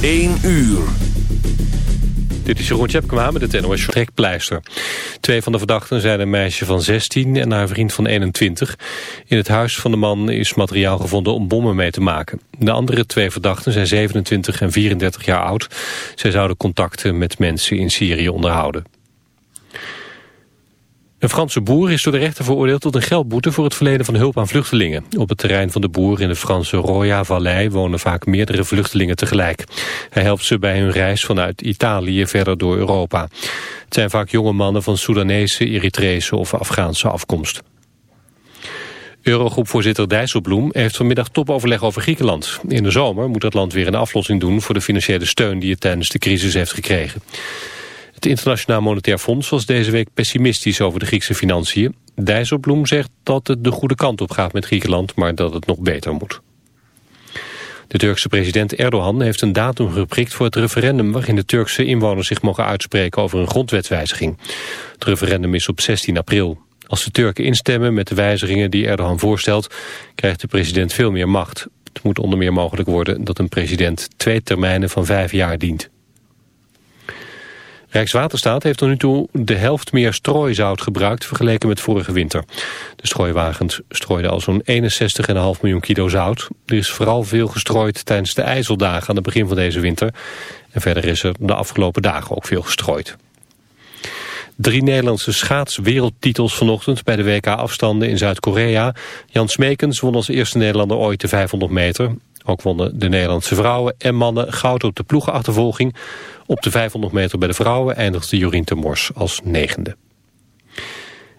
1 uur. Dit is Jeroen Tjepkema met het NOS Trekpleister. Twee van de verdachten zijn een meisje van 16 en haar vriend van 21. In het huis van de man is materiaal gevonden om bommen mee te maken. De andere twee verdachten zijn 27 en 34 jaar oud. Zij zouden contacten met mensen in Syrië onderhouden. Een Franse boer is door de rechter veroordeeld tot een geldboete voor het verlenen van hulp aan vluchtelingen. Op het terrein van de boer in de Franse Roya-vallei wonen vaak meerdere vluchtelingen tegelijk. Hij helpt ze bij hun reis vanuit Italië verder door Europa. Het zijn vaak jonge mannen van Soedanese, Eritrese of Afghaanse afkomst. Eurogroepvoorzitter Dijsselbloem heeft vanmiddag topoverleg over Griekenland. In de zomer moet het land weer een aflossing doen voor de financiële steun die het tijdens de crisis heeft gekregen. Het Internationaal Monetair Fonds was deze week pessimistisch over de Griekse financiën. Dijsselbloem zegt dat het de goede kant op gaat met Griekenland, maar dat het nog beter moet. De Turkse president Erdogan heeft een datum geprikt voor het referendum... waarin de Turkse inwoners zich mogen uitspreken over een grondwetswijziging. Het referendum is op 16 april. Als de Turken instemmen met de wijzigingen die Erdogan voorstelt... krijgt de president veel meer macht. Het moet onder meer mogelijk worden dat een president twee termijnen van vijf jaar dient. Rijkswaterstaat heeft tot nu toe de helft meer strooizout gebruikt vergeleken met vorige winter. De strooiwagens strooiden al zo'n 61,5 miljoen kilo zout. Er is vooral veel gestrooid tijdens de ijzeldagen aan het begin van deze winter. En verder is er de afgelopen dagen ook veel gestrooid. Drie Nederlandse schaatswereldtitels vanochtend bij de WK-afstanden in Zuid-Korea. Jan Smekens won als eerste Nederlander ooit de 500 meter. Ook wonnen de Nederlandse vrouwen en mannen goud op de ploegenachtervolging. Op de 500 meter bij de vrouwen eindigde Jorien Mors als negende.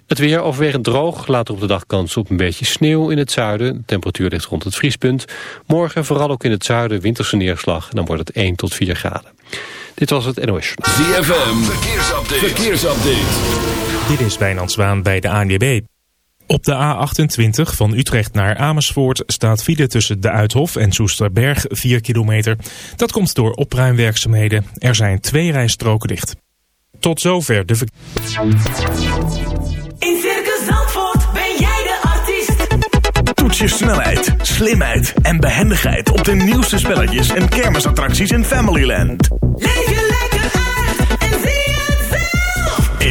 Het weer overwegend droog, later op de dag kans op een beetje sneeuw in het zuiden. De temperatuur ligt rond het vriespunt. Morgen vooral ook in het zuiden winterse neerslag. En dan wordt het 1 tot 4 graden. Dit was het NOS. ZFM, verkeersupdate. verkeersupdate. Dit is Wijnand Zwaan bij de ANWB. Op de A28 van Utrecht naar Amersfoort staat file tussen de Uithof en Soesterberg 4 kilometer. Dat komt door opruimwerkzaamheden. Er zijn twee rijstroken dicht. Tot zover de In Circus Zandvoort ben jij de artiest. Toets je snelheid, slimheid en behendigheid op de nieuwste spelletjes en kermisattracties in Familyland. Leef je lekker uit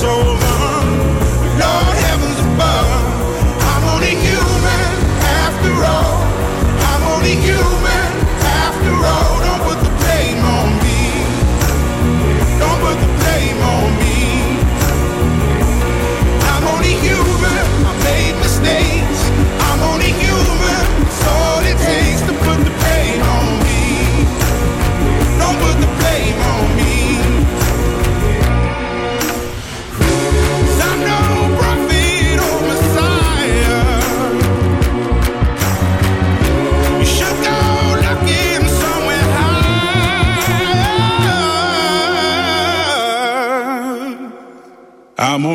so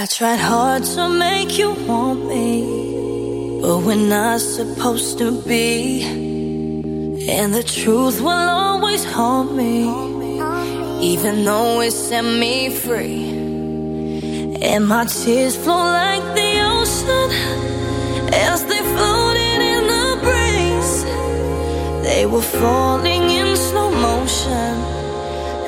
I tried hard to make you want me, but we're not supposed to be. And the truth will always haunt me, even though it set me free. And my tears flow like the ocean as they floated in the breeze. They were falling in slow motion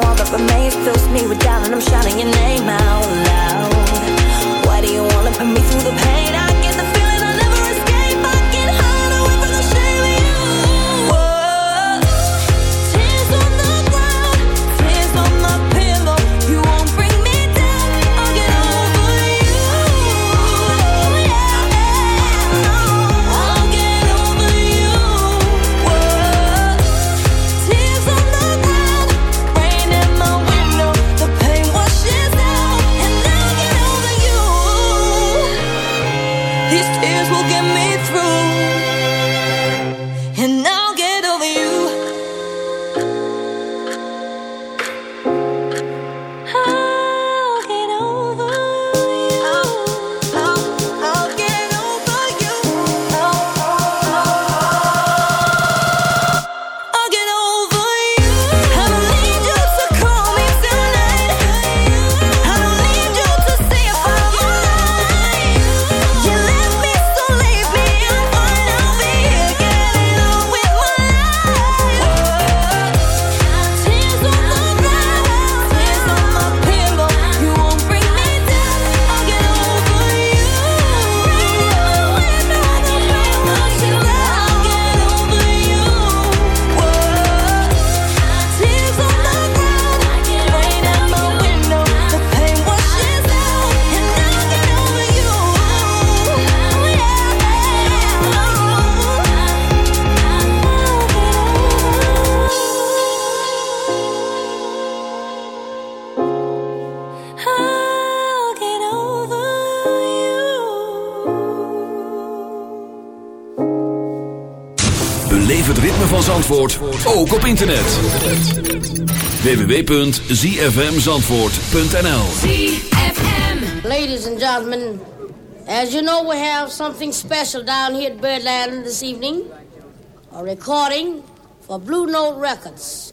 now all that remains fills me with doubt, and I'm shouting your name out loud. Why do you wanna put me through the pain? I Leef het ritme van Zandvoort ook op internet. www.zfmzandvoort.nl Ladies and gentlemen, as you know we have something special down here at Birdland this evening. A recording for Blue Note Records.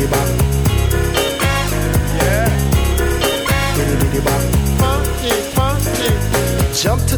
the back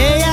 Yeah.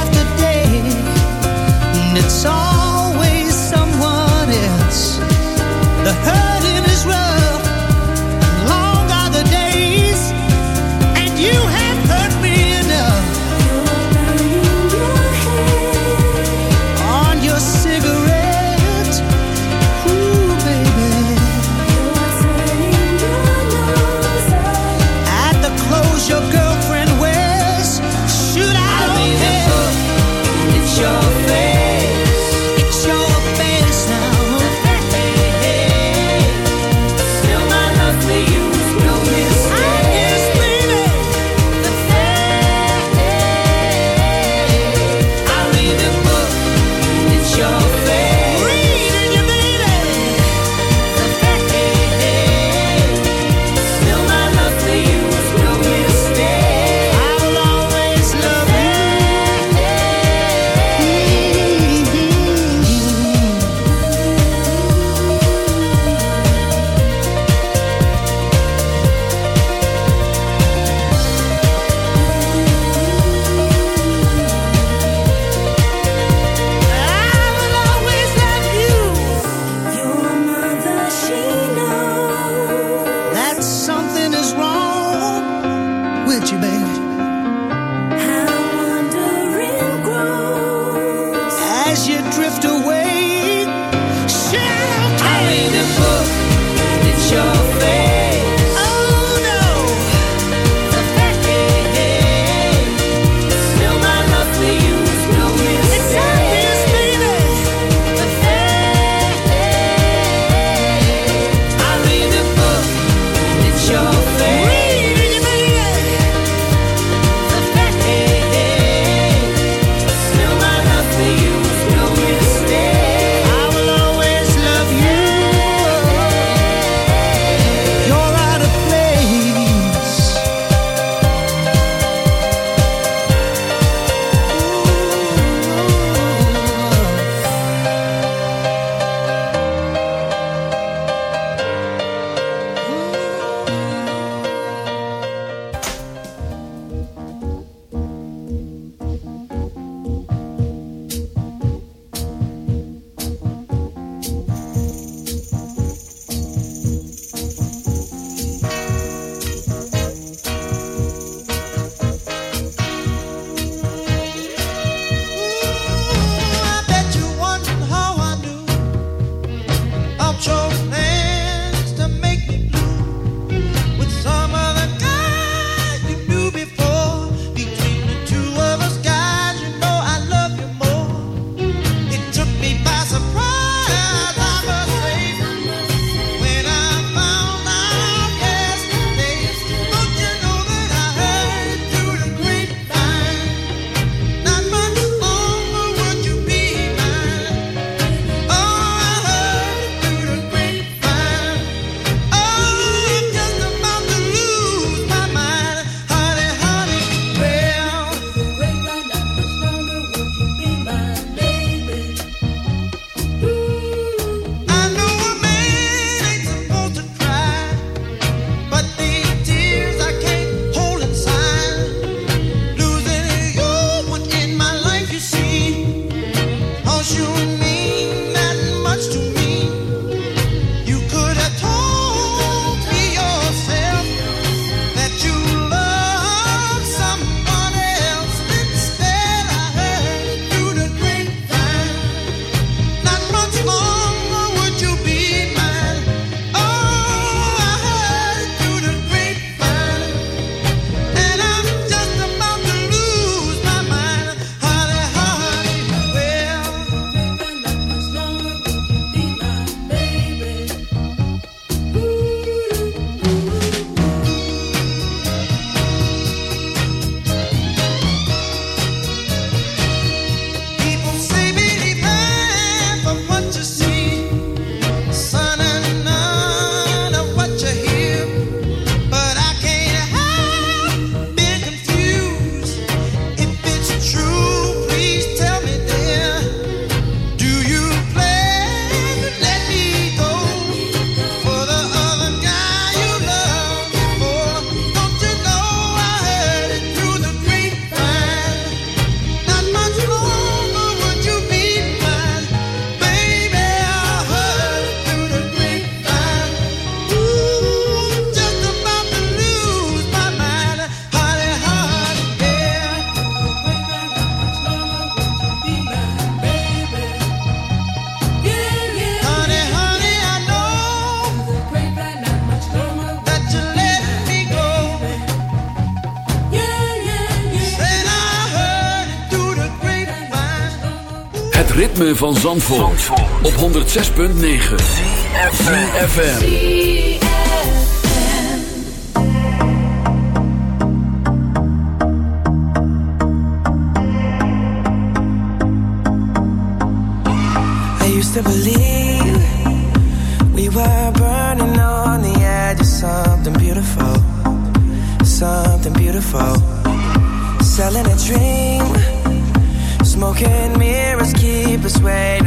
ritme van Zandvoort, Zandvoort. op 106.9 CFFM I used to believe We were burning on the edge of something beautiful Something beautiful Selling a dream Smoking me Wait.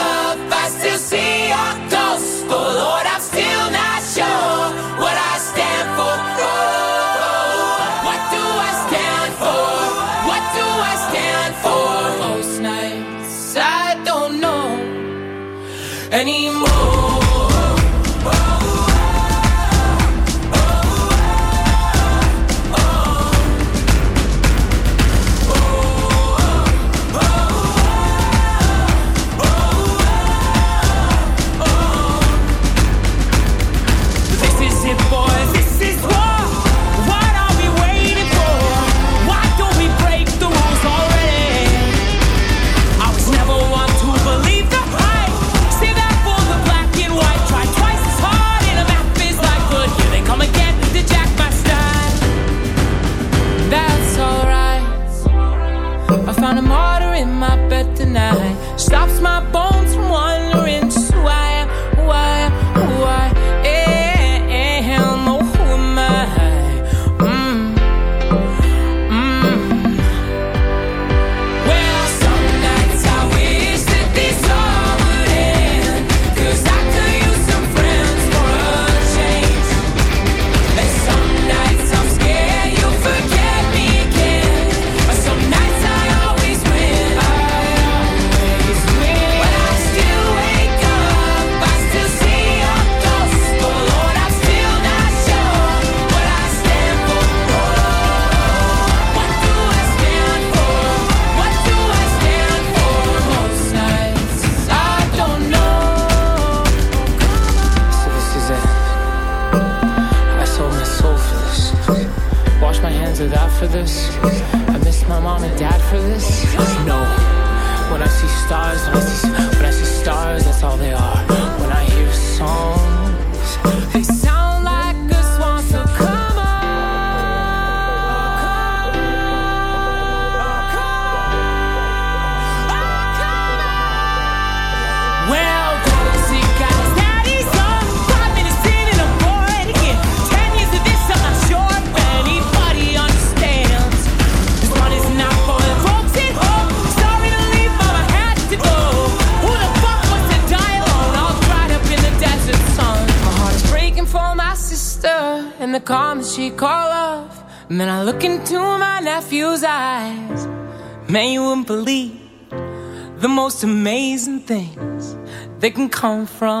they can come from.